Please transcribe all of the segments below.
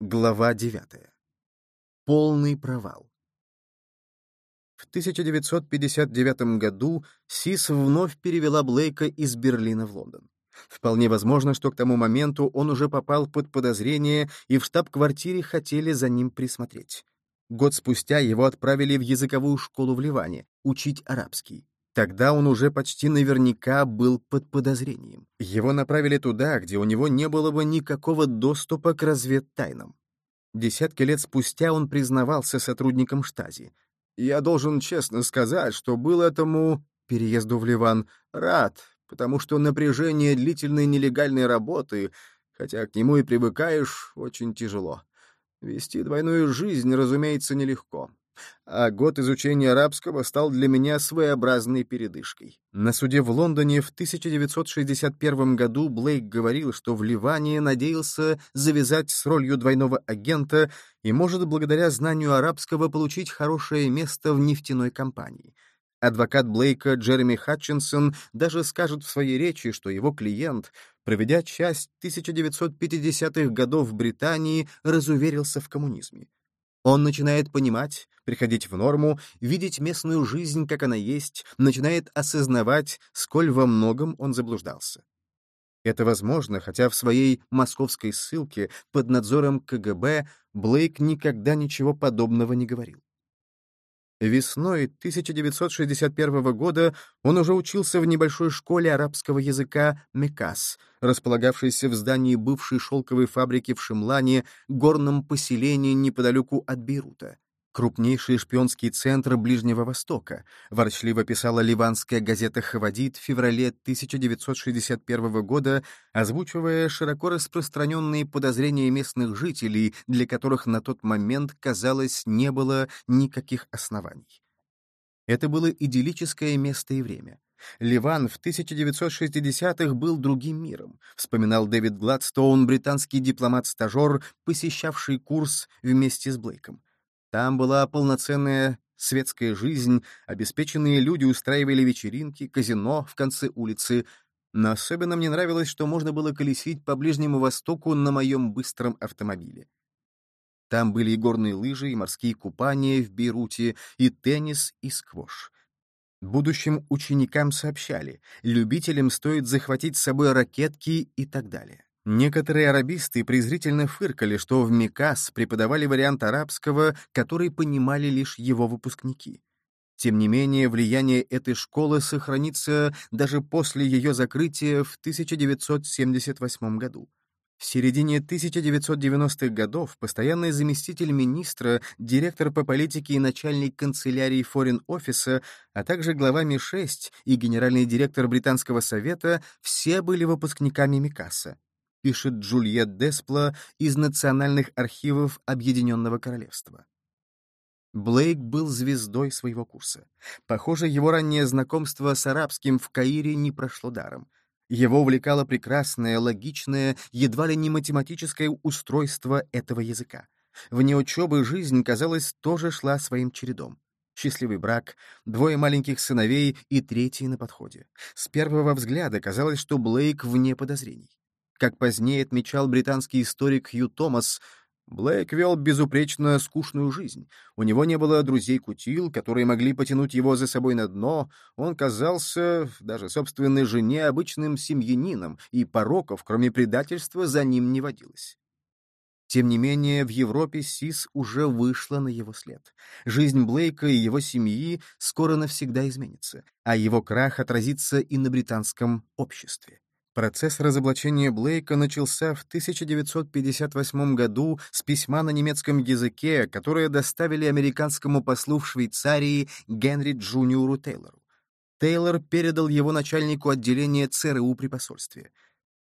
Глава 9. Полный провал. В 1959 году СИС вновь перевела Блейка из Берлина в Лондон. Вполне возможно, что к тому моменту он уже попал под подозрение, и в штаб-квартире хотели за ним присмотреть. Год спустя его отправили в языковую школу в Ливане, учить арабский. Тогда он уже почти наверняка был под подозрением. Его направили туда, где у него не было бы никакого доступа к разведтайнам. Десятки лет спустя он признавался сотрудникам штази. «Я должен честно сказать, что был этому переезду в Ливан рад, потому что напряжение длительной нелегальной работы, хотя к нему и привыкаешь, очень тяжело. Вести двойную жизнь, разумеется, нелегко. А год изучения арабского стал для меня своеобразной передышкой. На суде в Лондоне в 1961 году Блейк говорил, что в Ливане надеялся завязать с ролью двойного агента и может благодаря знанию арабского получить хорошее место в нефтяной компании — Адвокат Блейка Джереми Хатчинсон даже скажет в своей речи, что его клиент, проведя часть 1950-х годов в Британии, разуверился в коммунизме. Он начинает понимать, приходить в норму, видеть местную жизнь, как она есть, начинает осознавать, сколь во многом он заблуждался. Это возможно, хотя в своей московской ссылке под надзором КГБ Блейк никогда ничего подобного не говорил. Весной 1961 года он уже учился в небольшой школе арабского языка Мекас, располагавшейся в здании бывшей шелковой фабрики в Шимлане, горном поселении неподалеку от Бейрута крупнейший шпионский центр Ближнего Востока, ворчливо писала ливанская газета «Хавадит» в феврале 1961 года, озвучивая широко распространенные подозрения местных жителей, для которых на тот момент, казалось, не было никаких оснований. Это было идиллическое место и время. Ливан в 1960-х был другим миром, вспоминал Дэвид Гладстоун, британский дипломат-стажер, посещавший курс вместе с Блейком. Там была полноценная светская жизнь, обеспеченные люди устраивали вечеринки, казино в конце улицы, но особенно мне нравилось, что можно было колесить по Ближнему Востоку на моем быстром автомобиле. Там были и горные лыжи, и морские купания в Бейруте, и теннис, и сквош. Будущим ученикам сообщали, любителям стоит захватить с собой ракетки и так далее. Некоторые арабисты презрительно фыркали, что в Микас преподавали вариант арабского, который понимали лишь его выпускники. Тем не менее, влияние этой школы сохранится даже после ее закрытия в 1978 году. В середине 1990-х годов постоянный заместитель министра, директор по политике и начальник канцелярии Office, а также глава МИ-6 и генеральный директор Британского совета все были выпускниками Микаса пишет Джульет Деспла из Национальных архивов Объединенного Королевства. Блейк был звездой своего курса. Похоже, его раннее знакомство с арабским в Каире не прошло даром. Его увлекало прекрасное, логичное, едва ли не математическое устройство этого языка. Вне учебы жизнь, казалось, тоже шла своим чередом. Счастливый брак, двое маленьких сыновей и третий на подходе. С первого взгляда казалось, что Блейк вне подозрений. Как позднее отмечал британский историк Хью Томас, Блейк вел безупречно скучную жизнь. У него не было друзей-кутил, которые могли потянуть его за собой на дно. Он казался даже собственной жене обычным семьянином, и пороков, кроме предательства, за ним не водилось. Тем не менее, в Европе СИС уже вышла на его след. Жизнь Блейка и его семьи скоро навсегда изменится, а его крах отразится и на британском обществе. Процесс разоблачения Блейка начался в 1958 году с письма на немецком языке, которое доставили американскому послу в Швейцарии Генри Джуниору Тейлору. Тейлор передал его начальнику отделения ЦРУ при посольстве.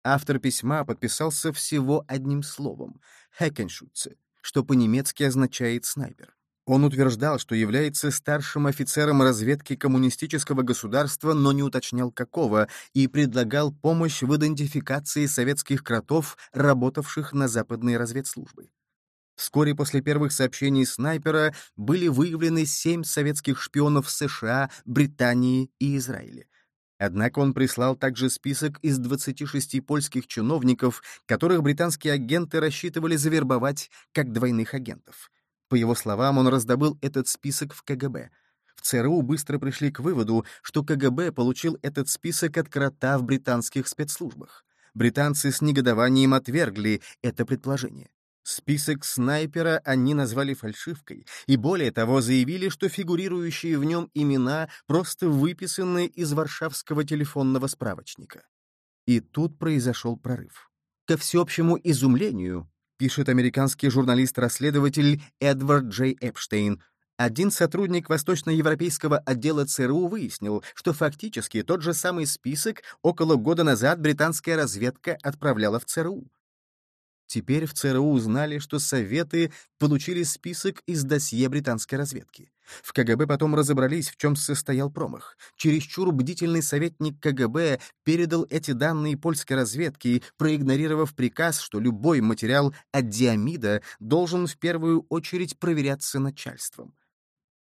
Автор письма подписался всего одним словом — «Хекеншутце», что по-немецки означает «снайпер». Он утверждал, что является старшим офицером разведки коммунистического государства, но не уточнял какого, и предлагал помощь в идентификации советских кротов, работавших на западные разведслужбы. Вскоре после первых сообщений снайпера были выявлены семь советских шпионов США, Британии и Израиля. Однако он прислал также список из 26 польских чиновников, которых британские агенты рассчитывали завербовать как двойных агентов. По его словам, он раздобыл этот список в КГБ. В ЦРУ быстро пришли к выводу, что КГБ получил этот список от крота в британских спецслужбах. Британцы с негодованием отвергли это предположение. Список снайпера они назвали фальшивкой, и более того заявили, что фигурирующие в нем имена просто выписаны из варшавского телефонного справочника. И тут произошел прорыв. Ко всеобщему изумлению, пишет американский журналист-расследователь Эдвард Джей Эпштейн, один сотрудник восточноевропейского отдела ЦРУ выяснил, что фактически тот же самый список около года назад британская разведка отправляла в ЦРУ. Теперь в ЦРУ узнали, что Советы получили список из досье британской разведки. В КГБ потом разобрались, в чем состоял промах. Чересчур бдительный советник КГБ передал эти данные польской разведке, проигнорировав приказ, что любой материал от диамида должен в первую очередь проверяться начальством.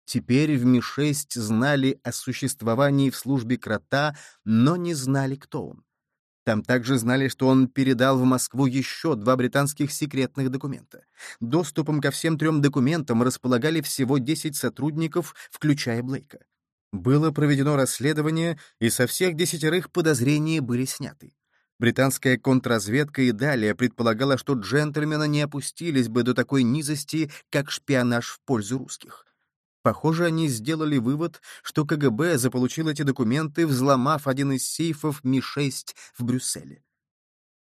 Теперь в Ми-6 знали о существовании в службе крота, но не знали, кто он. Там также знали, что он передал в Москву еще два британских секретных документа. Доступом ко всем трем документам располагали всего 10 сотрудников, включая Блейка. Было проведено расследование, и со всех десятерых подозрения были сняты. Британская контрразведка и далее предполагала, что джентльмены не опустились бы до такой низости, как шпионаж в пользу русских. Похоже, они сделали вывод, что КГБ заполучил эти документы, взломав один из сейфов Ми-6 в Брюсселе.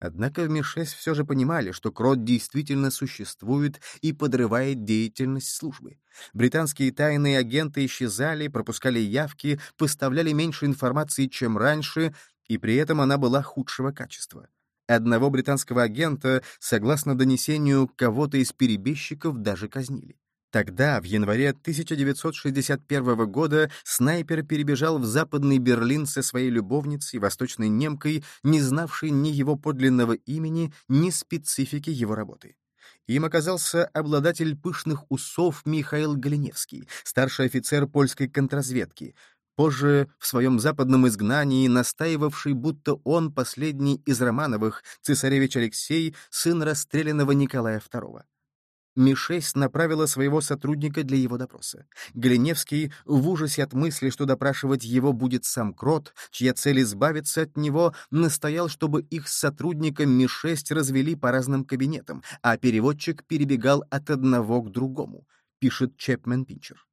Однако в Ми-6 все же понимали, что Крот действительно существует и подрывает деятельность службы. Британские тайные агенты исчезали, пропускали явки, поставляли меньше информации, чем раньше, и при этом она была худшего качества. Одного британского агента, согласно донесению кого-то из перебежчиков, даже казнили. Тогда, в январе 1961 года, снайпер перебежал в Западный Берлин со своей любовницей, восточной немкой, не знавшей ни его подлинного имени, ни специфики его работы. Им оказался обладатель пышных усов Михаил Галиневский, старший офицер польской контрразведки, позже в своем западном изгнании настаивавший, будто он последний из Романовых, цесаревич Алексей, сын расстрелянного Николая II. Ми-6 направила своего сотрудника для его допроса. Глиневский, в ужасе от мысли, что допрашивать его будет сам Крот, чья цель избавиться от него, настоял, чтобы их с сотрудником Ми-6 развели по разным кабинетам, а переводчик перебегал от одного к другому, пишет Чепмен Пинчер.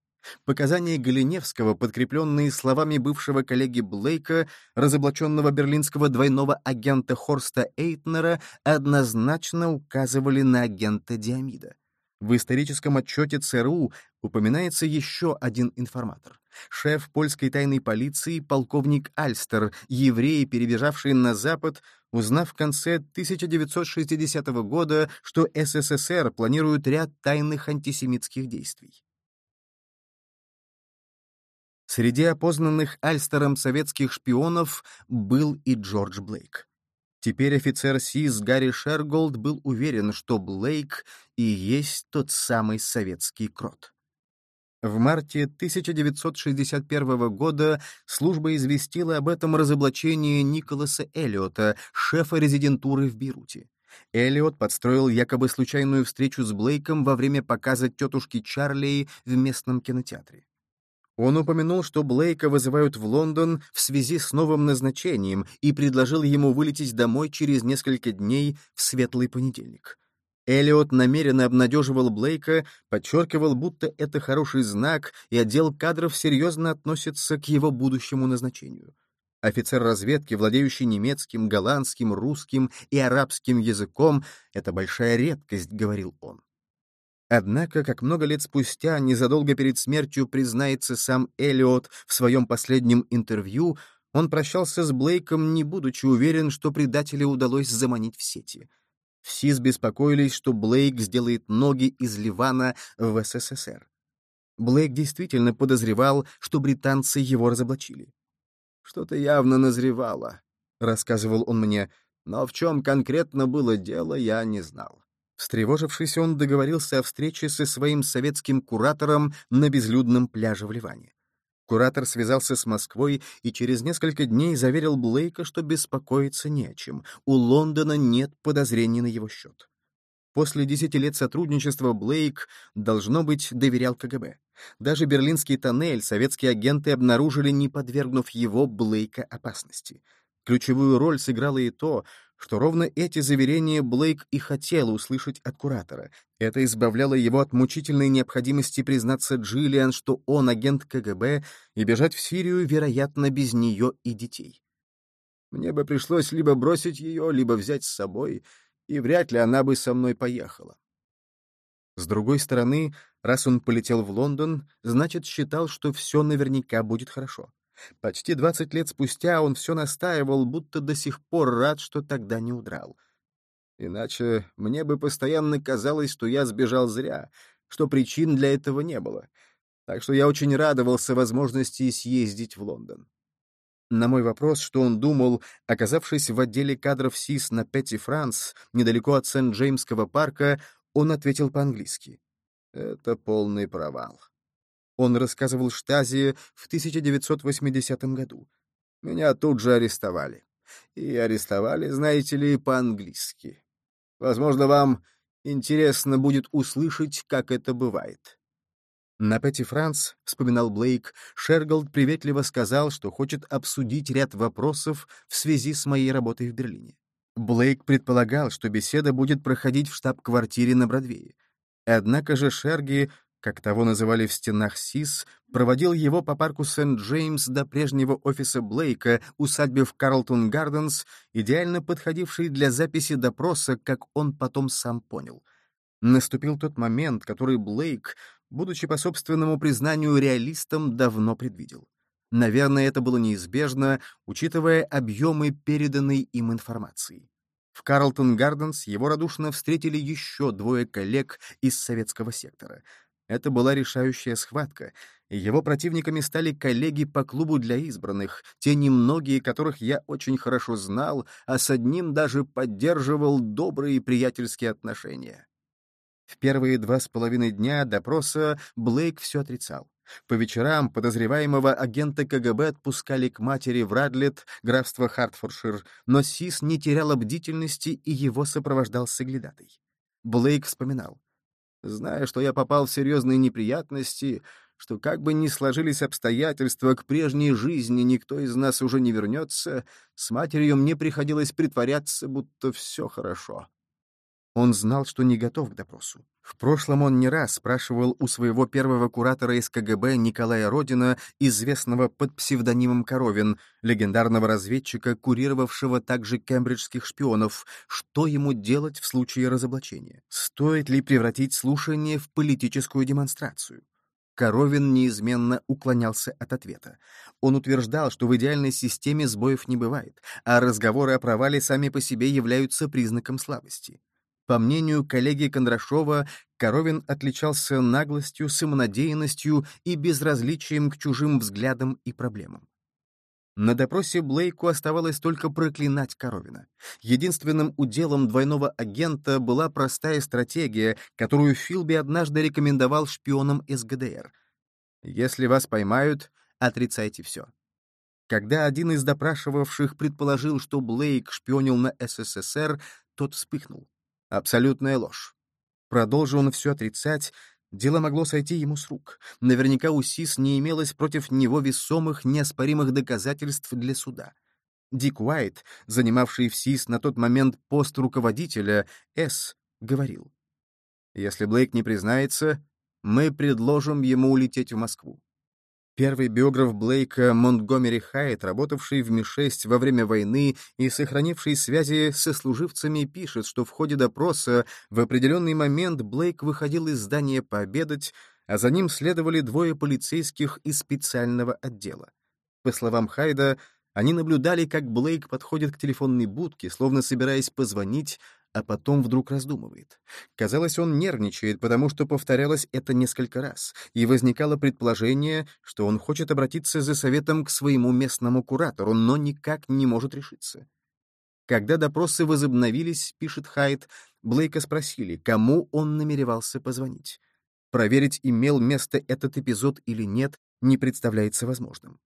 Показания Галиневского, подкрепленные словами бывшего коллеги Блейка, разоблаченного берлинского двойного агента Хорста Эйтнера, однозначно указывали на агента Диамида. В историческом отчете ЦРУ упоминается еще один информатор. Шеф польской тайной полиции, полковник Альстер, еврей, перебежавший на Запад, узнав в конце 1960 года, что СССР планирует ряд тайных антисемитских действий. Среди опознанных Альстером советских шпионов был и Джордж Блейк. Теперь офицер СИС Гарри Шерголд был уверен, что Блейк и есть тот самый советский крот. В марте 1961 года служба известила об этом разоблачении Николаса Эллиота, шефа резидентуры в Бейруте. Эллиот подстроил якобы случайную встречу с Блейком во время показа тетушки Чарли в местном кинотеатре. Он упомянул, что Блейка вызывают в Лондон в связи с новым назначением и предложил ему вылететь домой через несколько дней в светлый понедельник. Эллиот намеренно обнадеживал Блейка, подчеркивал, будто это хороший знак, и отдел кадров серьезно относится к его будущему назначению. Офицер разведки, владеющий немецким, голландским, русским и арабским языком, — это большая редкость, — говорил он. Однако, как много лет спустя, незадолго перед смертью признается сам Эллиот в своем последнем интервью, он прощался с Блейком, не будучи уверен, что предателя удалось заманить в сети. В беспокоились, что Блейк сделает ноги из Ливана в СССР. Блейк действительно подозревал, что британцы его разоблачили. «Что-то явно назревало», — рассказывал он мне, «но в чем конкретно было дело, я не знал. Встревожившись, он договорился о встрече со своим советским куратором на безлюдном пляже в Ливане. Куратор связался с Москвой и через несколько дней заверил Блейка, что беспокоиться не о чем. У Лондона нет подозрений на его счет. После десяти лет сотрудничества Блейк, должно быть, доверял КГБ. Даже берлинский тоннель советские агенты обнаружили, не подвергнув его Блейка опасности. Ключевую роль сыграло и то, что ровно эти заверения Блейк и хотел услышать от куратора. Это избавляло его от мучительной необходимости признаться Джиллиан, что он агент КГБ, и бежать в Сирию, вероятно, без нее и детей. Мне бы пришлось либо бросить ее, либо взять с собой, и вряд ли она бы со мной поехала. С другой стороны, раз он полетел в Лондон, значит, считал, что все наверняка будет хорошо. Почти 20 лет спустя он все настаивал, будто до сих пор рад, что тогда не удрал. Иначе мне бы постоянно казалось, что я сбежал зря, что причин для этого не было. Так что я очень радовался возможности съездить в Лондон. На мой вопрос, что он думал, оказавшись в отделе кадров СИС на Петти Франс, недалеко от Сент-Джеймского парка, он ответил по-английски. «Это полный провал. Он рассказывал Штази в 1980 году. Меня тут же арестовали. И арестовали, знаете ли, по-английски. Возможно, вам интересно будет услышать, как это бывает. На Петти Франс, вспоминал Блейк, Шерголд приветливо сказал, что хочет обсудить ряд вопросов в связи с моей работой в Берлине. Блейк предполагал, что беседа будет проходить в штаб-квартире на Бродвее. Однако же Шерги как того называли в стенах СИС, проводил его по парку Сент-Джеймс до прежнего офиса Блейка, усадьбе в Карлтон-Гарденс, идеально подходившей для записи допроса, как он потом сам понял. Наступил тот момент, который Блейк, будучи по собственному признанию реалистом, давно предвидел. Наверное, это было неизбежно, учитывая объемы переданной им информации. В Карлтон-Гарденс его радушно встретили еще двое коллег из советского сектора — это была решающая схватка, и его противниками стали коллеги по клубу для избранных, те немногие, которых я очень хорошо знал, а с одним даже поддерживал добрые приятельские отношения. В первые два с половиной дня допроса Блейк все отрицал. По вечерам подозреваемого агента КГБ отпускали к матери в Радлет, графство Хартфоршир, но Сис не терял бдительности и его сопровождал соглядатой. Блейк вспоминал. Зная, что я попал в серьезные неприятности, что как бы ни сложились обстоятельства, к прежней жизни никто из нас уже не вернется, с матерью мне приходилось притворяться, будто все хорошо. Он знал, что не готов к допросу. В прошлом он не раз спрашивал у своего первого куратора из КГБ Николая Родина, известного под псевдонимом Коровин, легендарного разведчика, курировавшего также кембриджских шпионов, что ему делать в случае разоблачения. Стоит ли превратить слушание в политическую демонстрацию? Коровин неизменно уклонялся от ответа. Он утверждал, что в идеальной системе сбоев не бывает, а разговоры о провале сами по себе являются признаком слабости. По мнению коллеги Кондрашова, Коровин отличался наглостью, самонадеянностью и безразличием к чужим взглядам и проблемам. На допросе Блейку оставалось только проклинать Коровина. Единственным уделом двойного агента была простая стратегия, которую Филби однажды рекомендовал шпионам СГДР. «Если вас поймают, отрицайте все». Когда один из допрашивавших предположил, что Блейк шпионил на СССР, тот вспыхнул. Абсолютная ложь. Продолжил он все отрицать, дело могло сойти ему с рук. Наверняка у СИС не имелось против него весомых, неоспоримых доказательств для суда. Дик Уайт, занимавший в СИС на тот момент пост руководителя, С, говорил, «Если Блейк не признается, мы предложим ему улететь в Москву. Первый биограф Блейка Монтгомери Хайт, работавший в Ми-6 во время войны и сохранивший связи со служивцами, пишет, что в ходе допроса в определенный момент Блейк выходил из здания пообедать, а за ним следовали двое полицейских из специального отдела. По словам Хайда, они наблюдали, как Блейк подходит к телефонной будке, словно собираясь позвонить, а потом вдруг раздумывает. Казалось, он нервничает, потому что повторялось это несколько раз, и возникало предположение, что он хочет обратиться за советом к своему местному куратору, но никак не может решиться. Когда допросы возобновились, пишет Хайт, Блейка спросили, кому он намеревался позвонить. Проверить, имел место этот эпизод или нет, не представляется возможным.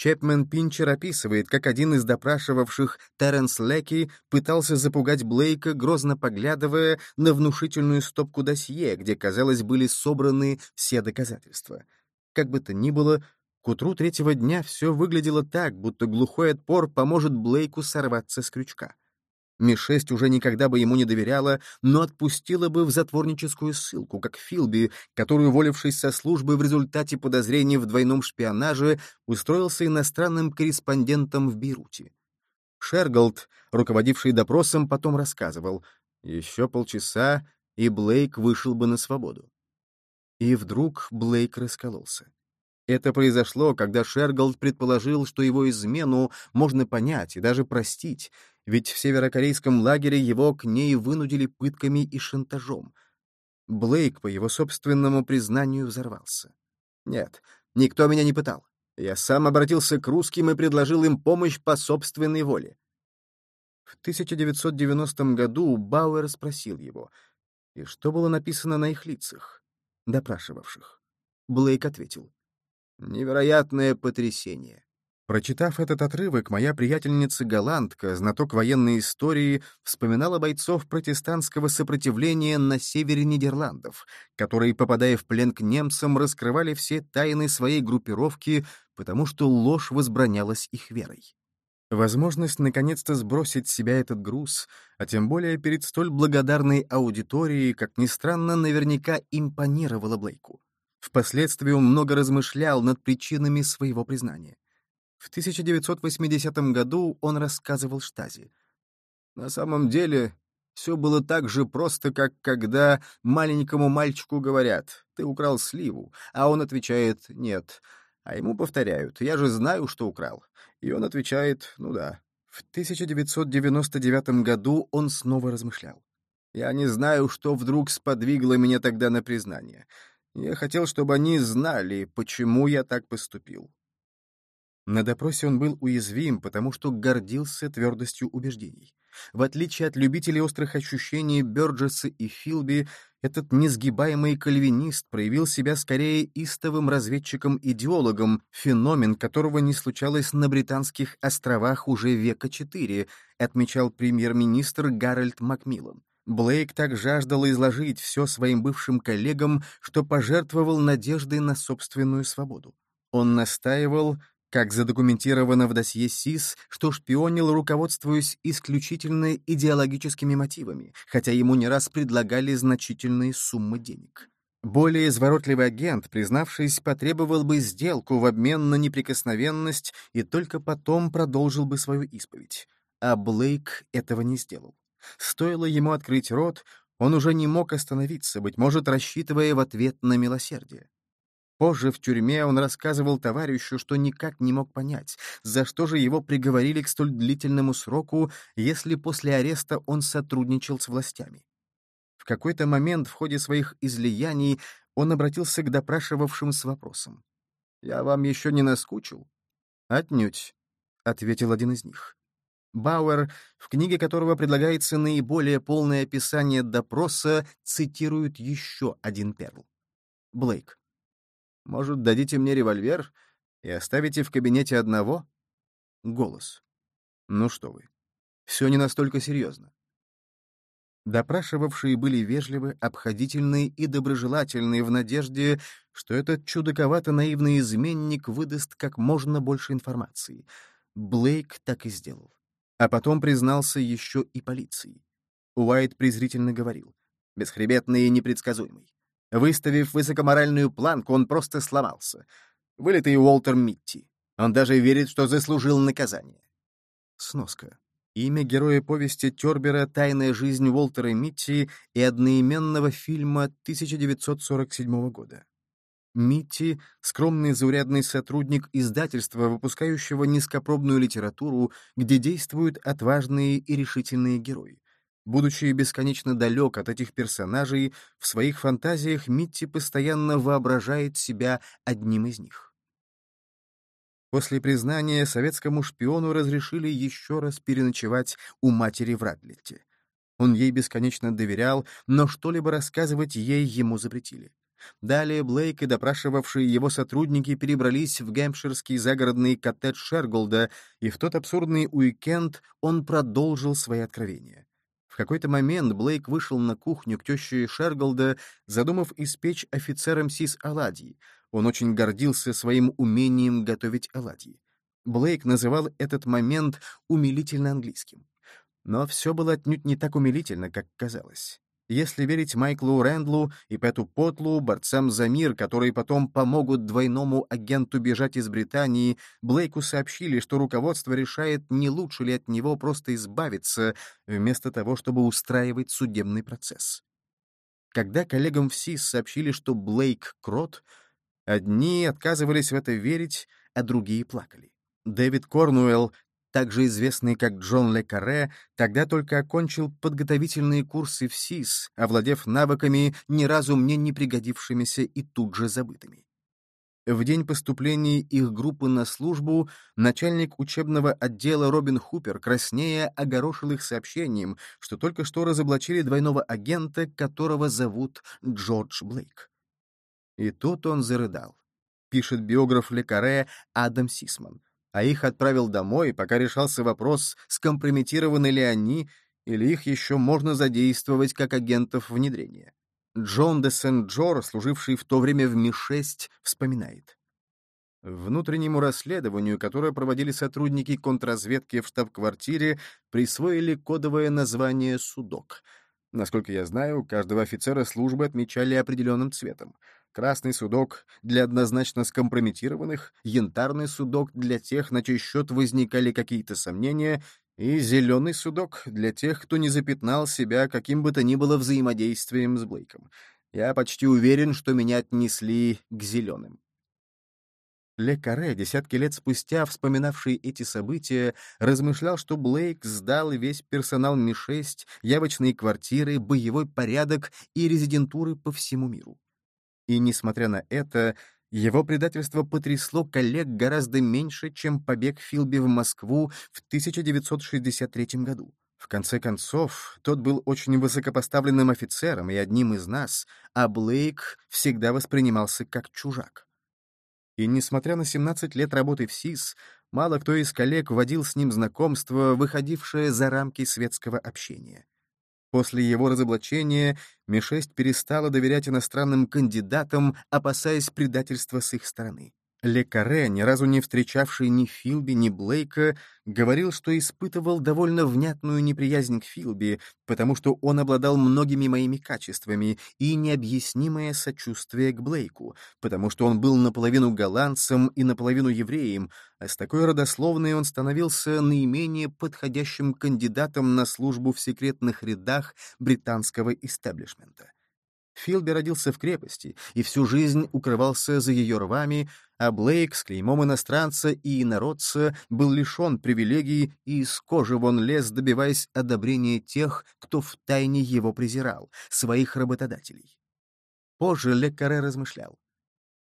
Чепмен Пинчер описывает, как один из допрашивавших Терренс Лекки пытался запугать Блейка, грозно поглядывая на внушительную стопку досье, где, казалось, были собраны все доказательства. Как бы то ни было, к утру третьего дня все выглядело так, будто глухой отпор поможет Блейку сорваться с крючка. Ми-6 уже никогда бы ему не доверяла, но отпустила бы в затворническую ссылку, как Филби, который, уволившись со службы в результате подозрений в двойном шпионаже, устроился иностранным корреспондентом в Бейруте. Шерголд, руководивший допросом, потом рассказывал, еще полчаса, и Блейк вышел бы на свободу. И вдруг Блейк раскололся. Это произошло, когда Шерголд предположил, что его измену можно понять и даже простить, ведь в северокорейском лагере его к ней вынудили пытками и шантажом. Блейк, по его собственному признанию, взорвался. «Нет, никто меня не пытал. Я сам обратился к русским и предложил им помощь по собственной воле». В 1990 году Бауэр спросил его, и что было написано на их лицах, допрашивавших. Блейк ответил, «Невероятное потрясение. Прочитав этот отрывок, моя приятельница-голландка, знаток военной истории, вспоминала бойцов протестантского сопротивления на севере Нидерландов, которые, попадая в плен к немцам, раскрывали все тайны своей группировки, потому что ложь возбранялась их верой. Возможность наконец-то сбросить с себя этот груз, а тем более перед столь благодарной аудиторией, как ни странно, наверняка импонировала Блейку. Впоследствии он много размышлял над причинами своего признания. В 1980 году он рассказывал Штази. На самом деле, все было так же просто, как когда маленькому мальчику говорят «ты украл сливу», а он отвечает «нет». А ему повторяют «я же знаю, что украл». И он отвечает «ну да». В 1999 году он снова размышлял. Я не знаю, что вдруг сподвигло меня тогда на признание. Я хотел, чтобы они знали, почему я так поступил. На допросе он был уязвим, потому что гордился твердостью убеждений. В отличие от любителей острых ощущений Бёрджеса и Филби, этот несгибаемый кальвинист проявил себя скорее истовым разведчиком-идеологом, феномен которого не случалось на Британских островах уже века четыре, отмечал премьер-министр Гарольд Макмиллан. Блейк так жаждал изложить все своим бывшим коллегам, что пожертвовал надеждой на собственную свободу. Он настаивал, как задокументировано в досье СИС, что шпионил, руководствуясь исключительно идеологическими мотивами, хотя ему не раз предлагали значительные суммы денег. Более изворотливый агент, признавшись, потребовал бы сделку в обмен на неприкосновенность и только потом продолжил бы свою исповедь. А Блейк этого не сделал. Стоило ему открыть рот, он уже не мог остановиться, быть может, рассчитывая в ответ на милосердие. Позже в тюрьме он рассказывал товарищу, что никак не мог понять, за что же его приговорили к столь длительному сроку, если после ареста он сотрудничал с властями. В какой-то момент в ходе своих излияний он обратился к допрашивавшим с вопросом. «Я вам еще не наскучил?» «Отнюдь», — ответил один из них. Бауэр, в книге которого предлагается наиболее полное описание допроса, цитирует еще один перл. Блейк. Может, дадите мне револьвер и оставите в кабинете одного? Голос. Ну что вы. Все не настолько серьезно. Допрашивавшие были вежливы, обходительные и доброжелательные в надежде, что этот чудаковато-наивный изменник выдаст как можно больше информации. Блейк так и сделал. А потом признался еще и полиции. Уайт презрительно говорил. Бесхребетный и непредсказуемый. Выставив высокоморальную планку, он просто сломался. Вылитый Уолтер Митти. Он даже верит, что заслужил наказание. Сноска. Имя героя повести Тёрбера «Тайная жизнь Уолтера Митти» и одноименного фильма 1947 года. Митти — скромный заурядный сотрудник издательства, выпускающего низкопробную литературу, где действуют отважные и решительные герои. Будучи бесконечно далек от этих персонажей, в своих фантазиях Митти постоянно воображает себя одним из них. После признания советскому шпиону разрешили еще раз переночевать у матери в Радлете. Он ей бесконечно доверял, но что-либо рассказывать ей ему запретили. Далее Блейк и допрашивавшие его сотрудники перебрались в гэмпширский загородный коттедж Шерголда, и в тот абсурдный уикенд он продолжил свои откровения. В какой-то момент Блейк вышел на кухню к теще Шерголда, задумав испечь офицерам СИС оладьи. Он очень гордился своим умением готовить оладьи. Блейк называл этот момент умилительно английским. Но все было отнюдь не так умилительно, как казалось. Если верить Майклу Рэндлу и Пэту Потлу, борцам за мир, которые потом помогут двойному агенту бежать из Британии, Блейку сообщили, что руководство решает, не лучше ли от него просто избавиться, вместо того, чтобы устраивать судебный процесс. Когда коллегам в СИС сообщили, что Блейк — крот, одни отказывались в это верить, а другие плакали. Дэвид Корнуэлл, также известный как Джон Ле Карре, тогда только окончил подготовительные курсы в СИС, овладев навыками, ни разу мне не пригодившимися и тут же забытыми. В день поступления их группы на службу начальник учебного отдела Робин Хупер краснея огорошил их сообщением, что только что разоблачили двойного агента, которого зовут Джордж Блейк. И тут он зарыдал, пишет биограф Лекаре Адам Сисман а их отправил домой, пока решался вопрос, скомпрометированы ли они, или их еще можно задействовать как агентов внедрения. Джон де Сент-Джор, служивший в то время в Ми-6, вспоминает. Внутреннему расследованию, которое проводили сотрудники контрразведки в штаб-квартире, присвоили кодовое название «Судок». Насколько я знаю, каждого офицера службы отмечали определенным цветом красный судок для однозначно скомпрометированных, янтарный судок для тех, на чей счет возникали какие-то сомнения, и зеленый судок для тех, кто не запятнал себя каким бы то ни было взаимодействием с Блейком. Я почти уверен, что меня отнесли к зеленым. Ле Каре, десятки лет спустя, вспоминавший эти события, размышлял, что Блейк сдал весь персонал Ми-6, явочные квартиры, боевой порядок и резидентуры по всему миру. И, несмотря на это, его предательство потрясло коллег гораздо меньше, чем побег Филби в Москву в 1963 году. В конце концов, тот был очень высокопоставленным офицером и одним из нас, а Блейк всегда воспринимался как чужак. И несмотря на 17 лет работы в СИС, мало кто из коллег вводил с ним знакомство, выходившее за рамки светского общения. После его разоблачения Ми-6 перестала доверять иностранным кандидатам, опасаясь предательства с их стороны. Ле Каре, ни разу не встречавший ни Филби, ни Блейка, говорил, что испытывал довольно внятную неприязнь к Филби, потому что он обладал многими моими качествами, и необъяснимое сочувствие к Блейку, потому что он был наполовину голландцем и наполовину евреем, а с такой родословной он становился наименее подходящим кандидатом на службу в секретных рядах британского истеблишмента. Филби родился в крепости и всю жизнь укрывался за ее рвами, а Блейк с клеймом иностранца и инородца был лишен привилегий и из кожи вон лез, добиваясь одобрения тех, кто втайне его презирал, своих работодателей. Позже Лекаре размышлял.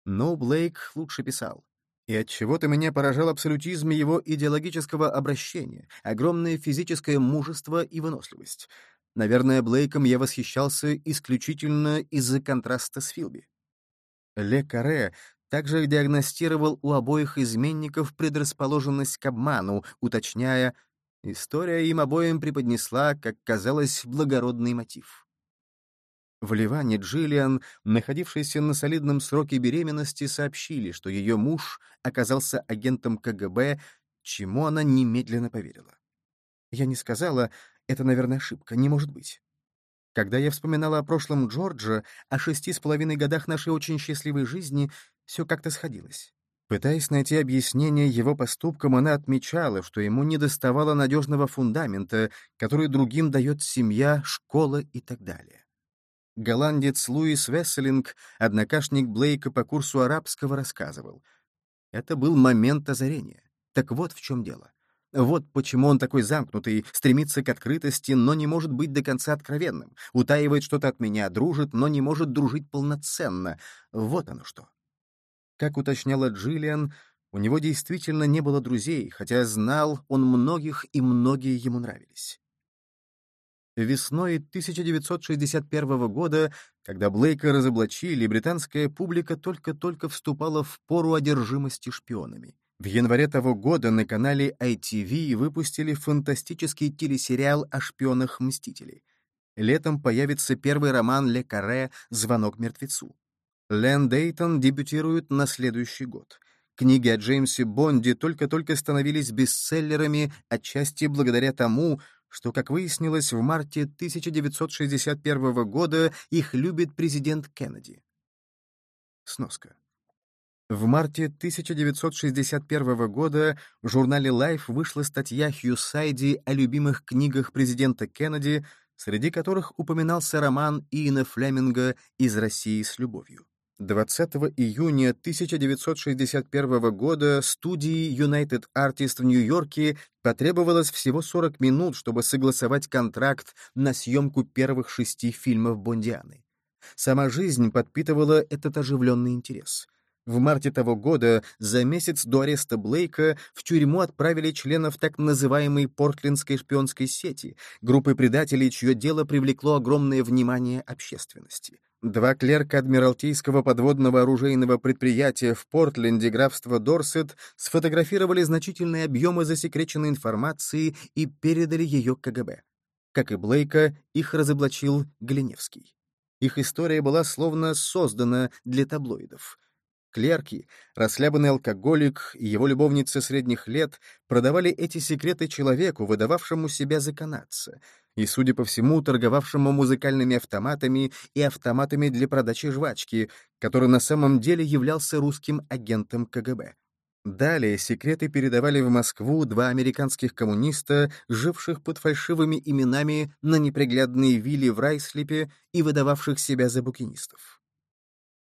Но Блейк лучше писал. И от чего то меня поражал абсолютизм его идеологического обращения, огромное физическое мужество и выносливость — Наверное, Блейком я восхищался исключительно из-за контраста с Филби. Ле Каре также диагностировал у обоих изменников предрасположенность к обману, уточняя, история им обоим преподнесла, как казалось, благородный мотив. В Ливане Джиллиан, находившийся на солидном сроке беременности, сообщили, что ее муж оказался агентом КГБ, чему она немедленно поверила. Я не сказала, это, наверное, ошибка, не может быть. Когда я вспоминала о прошлом Джорджа, о шести с половиной годах нашей очень счастливой жизни, все как-то сходилось. Пытаясь найти объяснение его поступкам, она отмечала, что ему недоставало надежного фундамента, который другим дает семья, школа и так далее. Голландец Луис Весселинг, однокашник Блейка по курсу арабского, рассказывал. Это был момент озарения. Так вот в чем дело. Вот почему он такой замкнутый, стремится к открытости, но не может быть до конца откровенным, утаивает что-то от меня, дружит, но не может дружить полноценно. Вот оно что. Как уточняла Джиллиан, у него действительно не было друзей, хотя знал он многих, и многие ему нравились. Весной 1961 года, когда Блейка разоблачили, британская публика только-только вступала в пору одержимости шпионами. В январе того года на канале ITV выпустили фантастический телесериал о шпионах-мстителей. Летом появится первый роман Ле Карре «Звонок мертвецу». Лэн Дейтон дебютирует на следующий год. Книги о Джеймсе Бонде только-только становились бестселлерами отчасти благодаря тому, что, как выяснилось, в марте 1961 года их любит президент Кеннеди. Сноска. В марте 1961 года в журнале Life вышла статья Хью Сайди о любимых книгах президента Кеннеди, среди которых упоминался роман Иена Флеминга «Из России с любовью». 20 июня 1961 года студии United Artists в Нью-Йорке потребовалось всего 40 минут, чтобы согласовать контракт на съемку первых шести фильмов Бондианы. Сама жизнь подпитывала этот оживленный интерес. В марте того года, за месяц до ареста Блейка, в тюрьму отправили членов так называемой портлендской шпионской сети, группы предателей, чье дело привлекло огромное внимание общественности. Два клерка Адмиралтейского подводного оружейного предприятия в Портленде графства Дорсет сфотографировали значительные объемы засекреченной информации и передали ее КГБ. Как и Блейка, их разоблачил Глиневский. Их история была словно создана для таблоидов. Клерки, расслабленный алкоголик и его любовница средних лет продавали эти секреты человеку, выдававшему себя за канадца, и, судя по всему, торговавшему музыкальными автоматами и автоматами для продачи жвачки, который на самом деле являлся русским агентом КГБ. Далее секреты передавали в Москву два американских коммуниста, живших под фальшивыми именами на неприглядные вилле в Райслипе и выдававших себя за букинистов.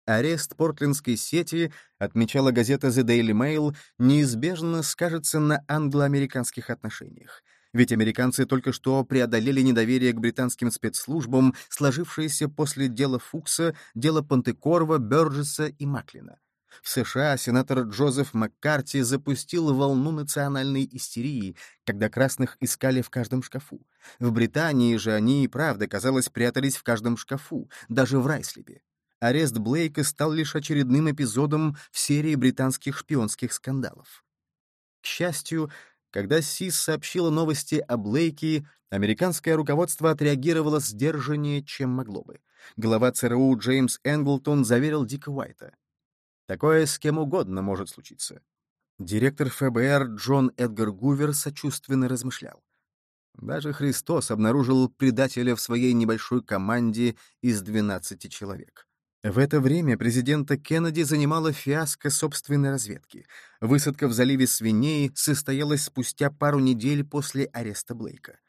Арест портлендской сети, отмечала газета The Daily Mail, неизбежно скажется на англо-американских отношениях. Ведь американцы только что преодолели недоверие к британским спецслужбам, сложившееся после дела Фукса, дела Пантекорва, Бёрджеса и Маклина. В США сенатор Джозеф Маккарти запустил волну национальной истерии, когда красных искали в каждом шкафу. В Британии же они и правда, казалось, прятались в каждом шкафу, даже в Райслипе арест Блейка стал лишь очередным эпизодом в серии британских шпионских скандалов. К счастью, когда СИС сообщила новости о Блейке, американское руководство отреагировало сдержаннее, чем могло бы. Глава ЦРУ Джеймс Энглтон заверил Дика Уайта. «Такое с кем угодно может случиться». Директор ФБР Джон Эдгар Гувер сочувственно размышлял. Даже Христос обнаружил предателя в своей небольшой команде из 12 человек. В это время президента Кеннеди занимала фиаско собственной разведки. Высадка в заливе Свиней состоялась спустя пару недель после ареста Блейка.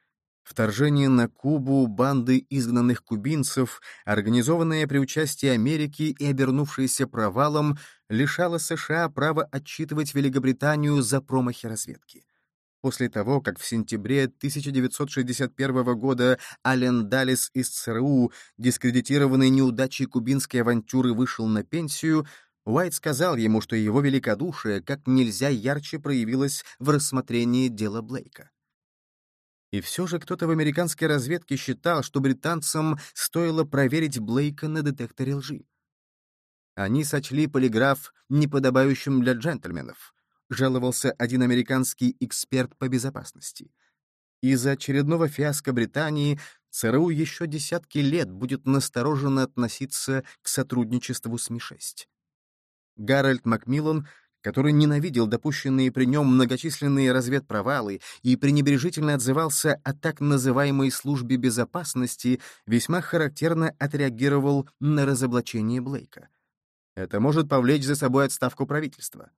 Вторжение на Кубу банды изгнанных кубинцев, организованное при участии Америки и обернувшееся провалом, лишало США права отчитывать Великобританию за промахи разведки. После того, как в сентябре 1961 года Ален Даллес из ЦРУ, дискредитированный неудачей кубинской авантюры, вышел на пенсию, Уайт сказал ему, что его великодушие как нельзя ярче проявилось в рассмотрении дела Блейка. И все же кто-то в американской разведке считал, что британцам стоило проверить Блейка на детекторе лжи. Они сочли полиграф неподобающим для джентльменов —— жаловался один американский эксперт по безопасности. Из-за очередного фиаско Британии ЦРУ еще десятки лет будет настороженно относиться к сотрудничеству с Ми-6. Гарольд Макмиллан, который ненавидел допущенные при нем многочисленные разведпровалы и пренебрежительно отзывался о так называемой службе безопасности, весьма характерно отреагировал на разоблачение Блейка. Это может повлечь за собой отставку правительства.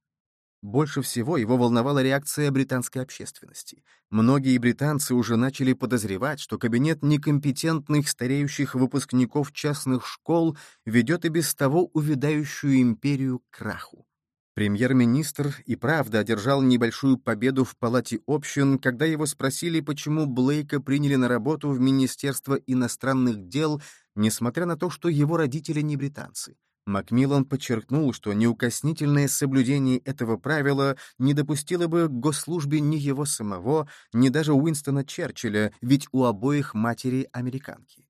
Больше всего его волновала реакция британской общественности. Многие британцы уже начали подозревать, что кабинет некомпетентных стареющих выпускников частных школ ведет и без того увядающую империю к краху. Премьер-министр и правда одержал небольшую победу в Палате общин, когда его спросили, почему Блейка приняли на работу в Министерство иностранных дел, несмотря на то, что его родители не британцы. Макмиллан подчеркнул, что неукоснительное соблюдение этого правила не допустило бы к госслужбе ни его самого, ни даже Уинстона Черчилля, ведь у обоих матери американки.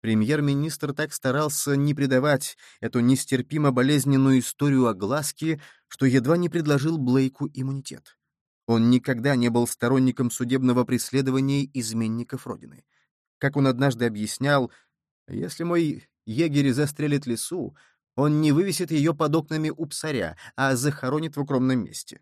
Премьер-министр так старался не придавать эту нестерпимо болезненную историю огласки, что едва не предложил Блейку иммунитет. Он никогда не был сторонником судебного преследования изменников Родины. Как он однажды объяснял, если мой егерь застрелит лису, он не вывесит ее под окнами у псаря, а захоронит в укромном месте.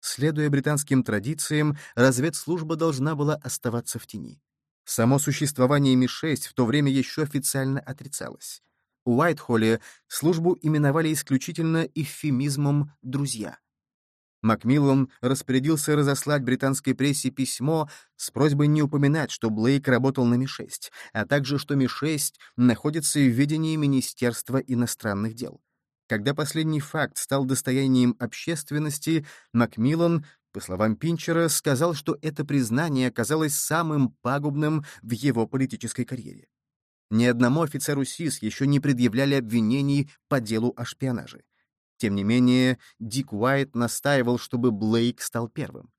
Следуя британским традициям, разведслужба должна была оставаться в тени. Само существование Ми-6 в то время еще официально отрицалось. У Уайтхолле службу именовали исключительно эвфемизмом «друзья». Макмиллан распорядился разослать британской прессе письмо с просьбой не упоминать, что Блейк работал на Ми-6, а также что Ми-6 находится в ведении Министерства иностранных дел. Когда последний факт стал достоянием общественности, Макмиллан, по словам Пинчера, сказал, что это признание оказалось самым пагубным в его политической карьере. Ни одному офицеру СИС еще не предъявляли обвинений по делу о шпионаже. Тем не менее, Дик Уайт настаивал, чтобы Блейк стал первым.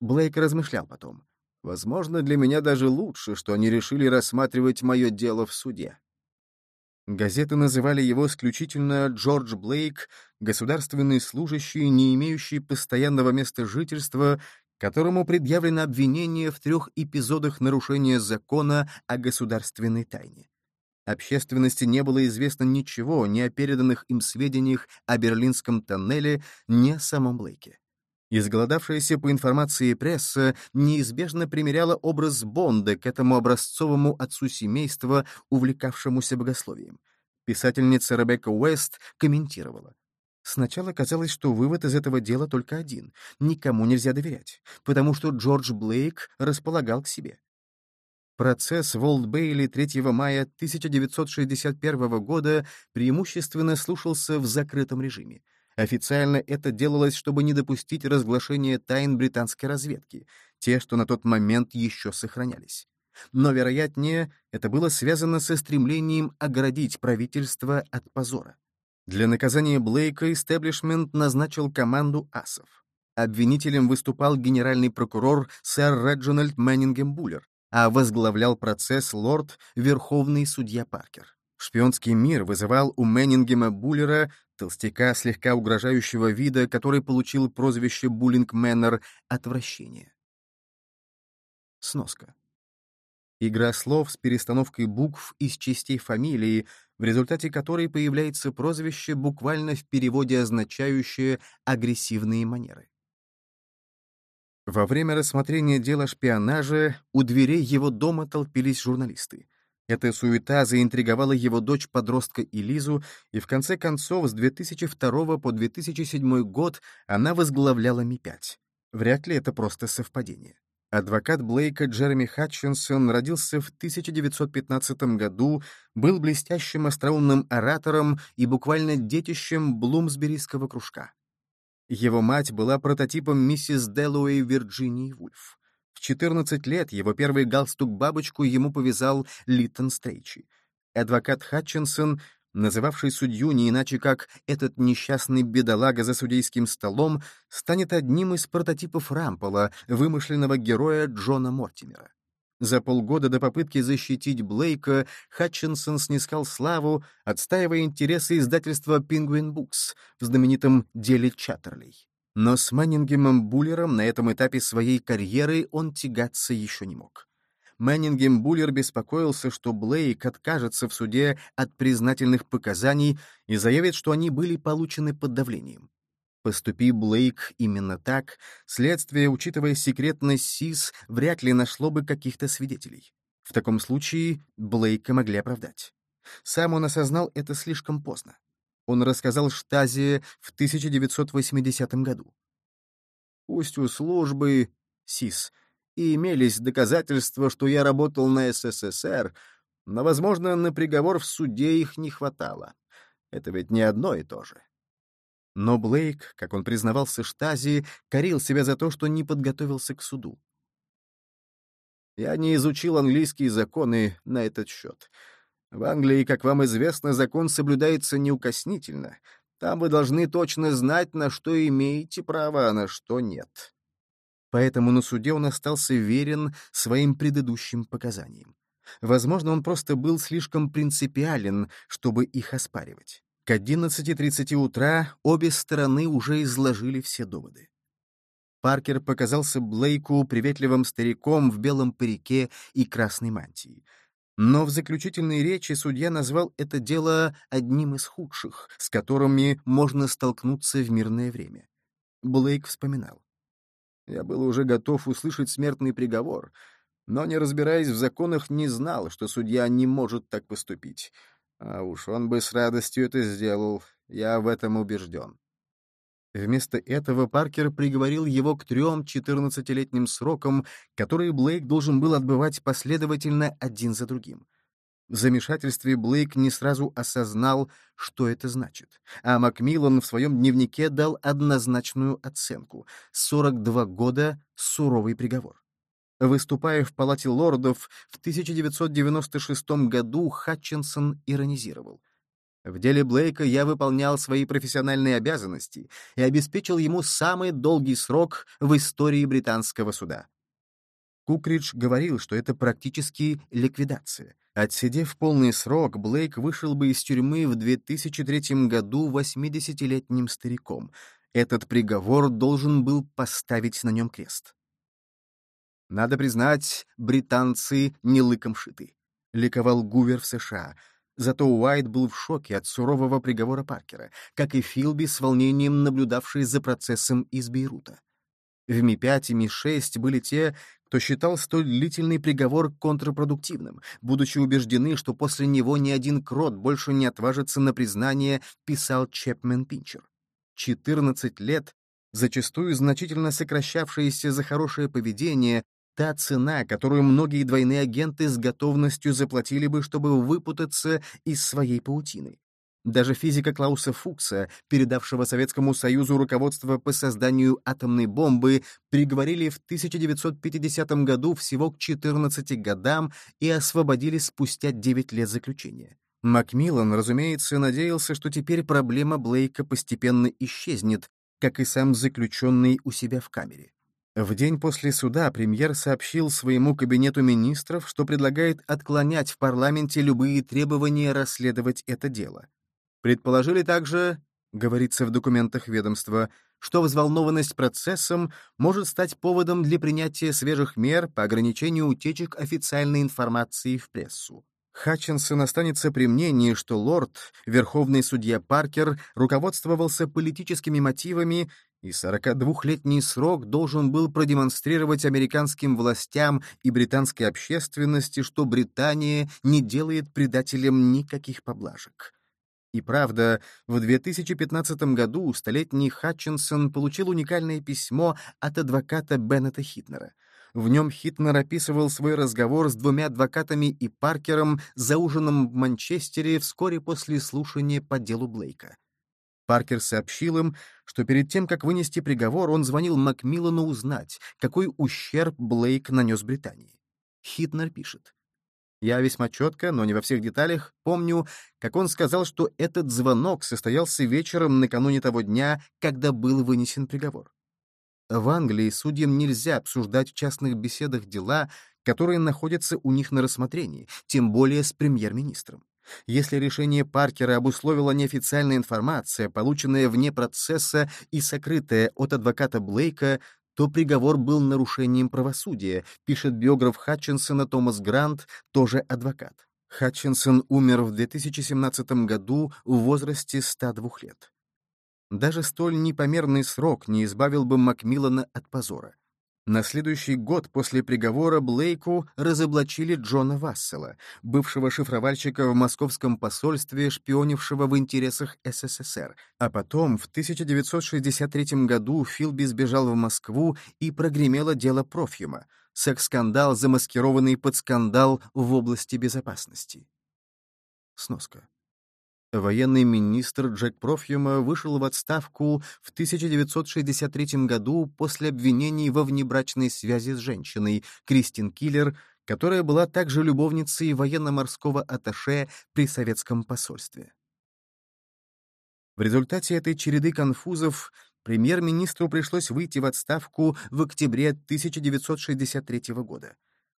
Блейк размышлял потом. «Возможно, для меня даже лучше, что они решили рассматривать мое дело в суде». Газеты называли его исключительно Джордж Блейк, государственный служащий, не имеющий постоянного места жительства, которому предъявлено обвинение в трех эпизодах нарушения закона о государственной тайне. Общественности не было известно ничего ни о переданных им сведениях о Берлинском тоннеле, ни о самом Блейке. Изголодавшаяся по информации пресса неизбежно примеряла образ Бонда к этому образцовому отцу семейства, увлекавшемуся богословием. Писательница Ребекка Уэст комментировала. Сначала казалось, что вывод из этого дела только один — никому нельзя доверять, потому что Джордж Блейк располагал к себе. Процесс Волт-Бейли 3 мая 1961 года преимущественно слушался в закрытом режиме. Официально это делалось, чтобы не допустить разглашения тайн британской разведки, те, что на тот момент еще сохранялись. Но, вероятнее, это было связано со стремлением оградить правительство от позора. Для наказания Блейка истеблишмент назначил команду асов. Обвинителем выступал генеральный прокурор сэр Реджинальд Мэннингем Буллер, а возглавлял процесс лорд Верховный судья Паркер. Шпионский мир вызывал у Меннингема Буллера, толстяка слегка угрожающего вида, который получил прозвище Буллинг Мэннер, отвращение. Сноска. Игра слов с перестановкой букв из частей фамилии, в результате которой появляется прозвище, буквально в переводе означающее «агрессивные манеры». Во время рассмотрения дела шпионажа у дверей его дома толпились журналисты. Эта суета заинтриговала его дочь-подростка Элизу, и в конце концов с 2002 по 2007 год она возглавляла Ми-5. Вряд ли это просто совпадение. Адвокат Блейка Джереми Хатчинсон родился в 1915 году, был блестящим остроумным оратором и буквально детищем Блумсберийского кружка. Его мать была прототипом миссис Дэллоуэй Вирджинии Вульф. В 14 лет его первый галстук-бабочку ему повязал Литтон Стрейчи. Адвокат Хатчинсон, называвший судью не иначе как «этот несчастный бедолага за судейским столом», станет одним из прототипов Рампола, вымышленного героя Джона Мортимера. За полгода до попытки защитить Блейка Хатчинсон снискал славу, отстаивая интересы издательства Penguin Books в знаменитом деле Чаттерлей. Но с Мэннингемом Буллером на этом этапе своей карьеры он тягаться еще не мог. Мэннингем Буллер беспокоился, что Блейк откажется в суде от признательных показаний и заявит, что они были получены под давлением. Поступи Блейк именно так, следствие, учитывая секретность СИС, вряд ли нашло бы каких-то свидетелей. В таком случае Блейка могли оправдать. Сам он осознал это слишком поздно. Он рассказал Штазе в 1980 году. «Пусть у службы СИС и имелись доказательства, что я работал на СССР, но, возможно, на приговор в суде их не хватало. Это ведь не одно и то же. Но Блейк, как он признавался Штази, корил себя за то, что не подготовился к суду. Я не изучил английские законы на этот счет. В Англии, как вам известно, закон соблюдается неукоснительно. Там вы должны точно знать, на что имеете право, а на что нет. Поэтому на суде он остался верен своим предыдущим показаниям. Возможно, он просто был слишком принципиален, чтобы их оспаривать. К 11.30 утра обе стороны уже изложили все доводы. Паркер показался Блейку приветливым стариком в белом парике и красной мантии. Но в заключительной речи судья назвал это дело одним из худших, с которыми можно столкнуться в мирное время. Блейк вспоминал. «Я был уже готов услышать смертный приговор, но, не разбираясь в законах, не знал, что судья не может так поступить. А уж он бы с радостью это сделал, я в этом убежден». Вместо этого Паркер приговорил его к трем 14-летним срокам, которые Блейк должен был отбывать последовательно один за другим. В замешательстве Блейк не сразу осознал, что это значит, а Макмиллан в своем дневнике дал однозначную оценку — 42 года — суровый приговор. Выступая в Палате лордов в 1996 году, Хатчинсон иронизировал. В деле Блейка я выполнял свои профессиональные обязанности и обеспечил ему самый долгий срок в истории британского суда. Кукридж говорил, что это практически ликвидация. Отсидев полный срок, Блейк вышел бы из тюрьмы в 2003 году 80-летним стариком. Этот приговор должен был поставить на нем крест. Надо признать, британцы не лыком шиты. Ликовал Гувер в США — Зато Уайт был в шоке от сурового приговора Паркера, как и Филби с волнением наблюдавший за процессом из Бейрута. В Ми-5 и Ми-6 были те, кто считал столь длительный приговор контрпродуктивным, будучи убеждены, что после него ни один крот больше не отважится на признание, писал Чепмен Пинчер. 14 лет, зачастую значительно сокращавшиеся за хорошее поведение, та цена, которую многие двойные агенты с готовностью заплатили бы, чтобы выпутаться из своей паутины. Даже физика Клауса Фукса, передавшего Советскому Союзу руководство по созданию атомной бомбы, приговорили в 1950 году всего к 14 годам и освободили спустя 9 лет заключения. Макмиллан, разумеется, надеялся, что теперь проблема Блейка постепенно исчезнет, как и сам заключенный у себя в камере. В день после суда премьер сообщил своему кабинету министров, что предлагает отклонять в парламенте любые требования расследовать это дело. Предположили также, говорится в документах ведомства, что взволнованность процессом может стать поводом для принятия свежих мер по ограничению утечек официальной информации в прессу. Хатчинсон останется при мнении, что лорд, верховный судья Паркер, руководствовался политическими мотивами и 42-летний срок должен был продемонстрировать американским властям и британской общественности, что Британия не делает предателям никаких поблажек. И правда, в 2015 году столетний Хатчинсон получил уникальное письмо от адвоката Беннета Хитнера. В нем Хитнер описывал свой разговор с двумя адвокатами и Паркером за ужином в Манчестере вскоре после слушания по делу Блейка. Паркер сообщил им, что перед тем, как вынести приговор, он звонил Макмиллану узнать, какой ущерб Блейк нанес Британии. Хитнер пишет. Я весьма четко, но не во всех деталях, помню, как он сказал, что этот звонок состоялся вечером накануне того дня, когда был вынесен приговор. В Англии судьям нельзя обсуждать в частных беседах дела, которые находятся у них на рассмотрении, тем более с премьер-министром. Если решение Паркера обусловила неофициальная информация, полученная вне процесса и сокрытая от адвоката Блейка, то приговор был нарушением правосудия, пишет биограф Хатчинсона Томас Грант, тоже адвокат. Хатчинсон умер в 2017 году в возрасте 102 лет. Даже столь непомерный срок не избавил бы Макмиллана от позора. На следующий год после приговора Блейку разоблачили Джона Вассела, бывшего шифровальщика в московском посольстве, шпионившего в интересах СССР. А потом, в 1963 году, Филби сбежал в Москву и прогремело дело Профьюма — секс-скандал, замаскированный под скандал в области безопасности. Сноска. Военный министр Джек Профьюма вышел в отставку в 1963 году после обвинений во внебрачной связи с женщиной Кристин Киллер, которая была также любовницей военно-морского атташе при советском посольстве. В результате этой череды конфузов премьер-министру пришлось выйти в отставку в октябре 1963 года.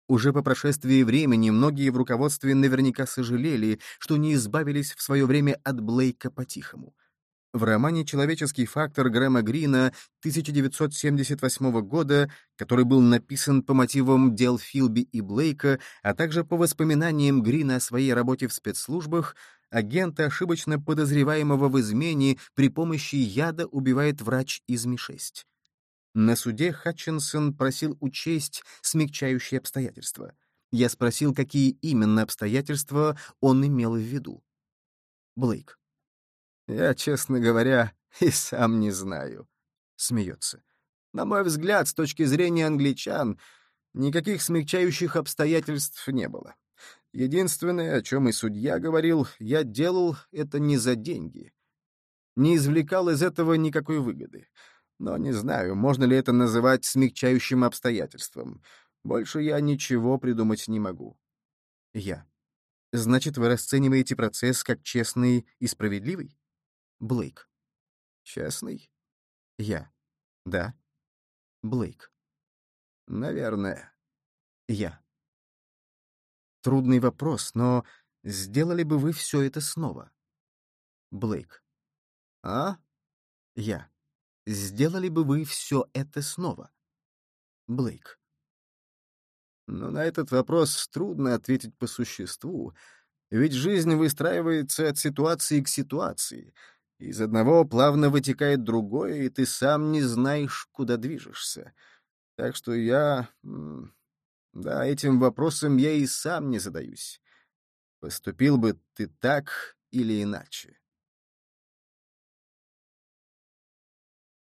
Уже по прошествии времени многие в руководстве наверняка сожалели, что не избавились в свое время от Блейка по-тихому. В романе «Человеческий фактор» Грэма Грина 1978 года, который был написан по мотивам дел Филби и Блейка, а также по воспоминаниям Грина о своей работе в спецслужбах, агента, ошибочно подозреваемого в измене, при помощи яда убивает врач из Ми-6. На суде Хатчинсон просил учесть смягчающие обстоятельства. Я спросил, какие именно обстоятельства он имел в виду. Блейк. «Я, честно говоря, и сам не знаю», — смеется. «На мой взгляд, с точки зрения англичан, никаких смягчающих обстоятельств не было. Единственное, о чем и судья говорил, я делал это не за деньги. Не извлекал из этого никакой выгоды. Но не знаю, можно ли это называть смягчающим обстоятельством. Больше я ничего придумать не могу. Я. Значит, вы расцениваете процесс как честный и справедливый? Блейк. Честный? Я. Да. Блейк. Наверное. Я. Трудный вопрос, но сделали бы вы все это снова? Блейк. А? Я. Сделали бы вы все это снова? Блейк. Но на этот вопрос трудно ответить по существу, ведь жизнь выстраивается от ситуации к ситуации. Из одного плавно вытекает другое, и ты сам не знаешь, куда движешься. Так что я да, этим вопросом я и сам не задаюсь. Поступил бы ты так или иначе.